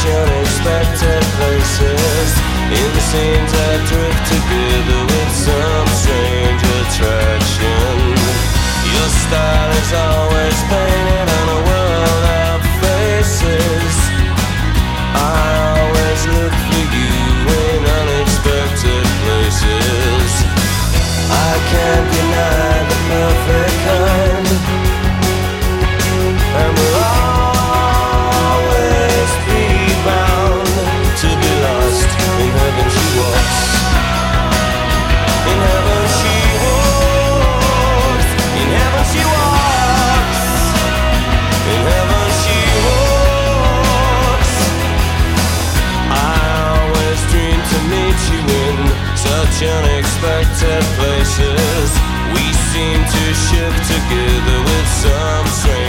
such unexpected places. In the scenes I drift together with some strange attraction. Your style is all unexpected places. We seem to shift together with some strength.